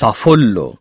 صافولو